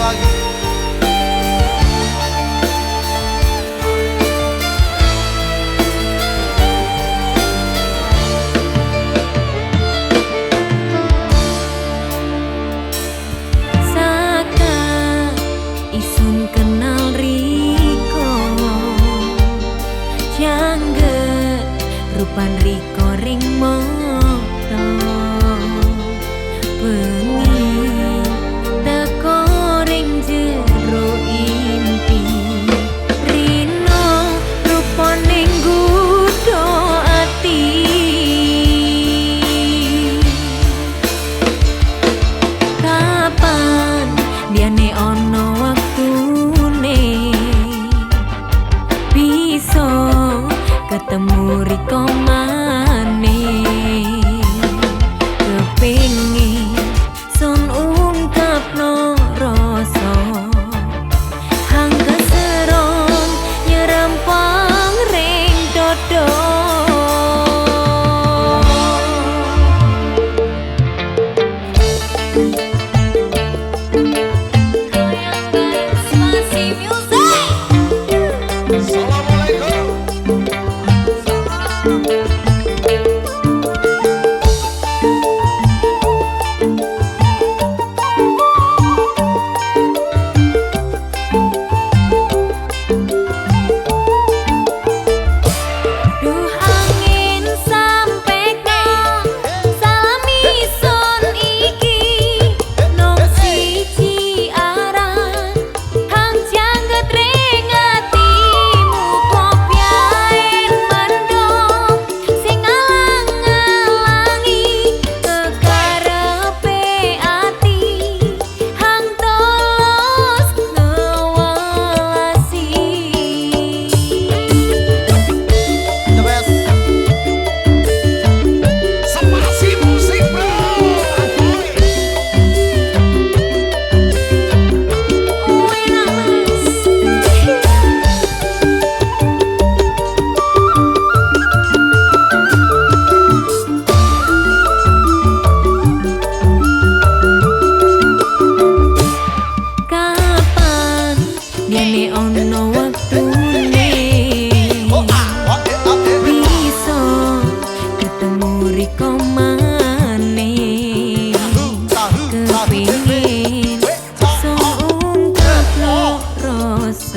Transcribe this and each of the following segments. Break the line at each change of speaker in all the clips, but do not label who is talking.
ಆಗಿರುವಾಗ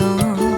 coração.